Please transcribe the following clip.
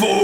for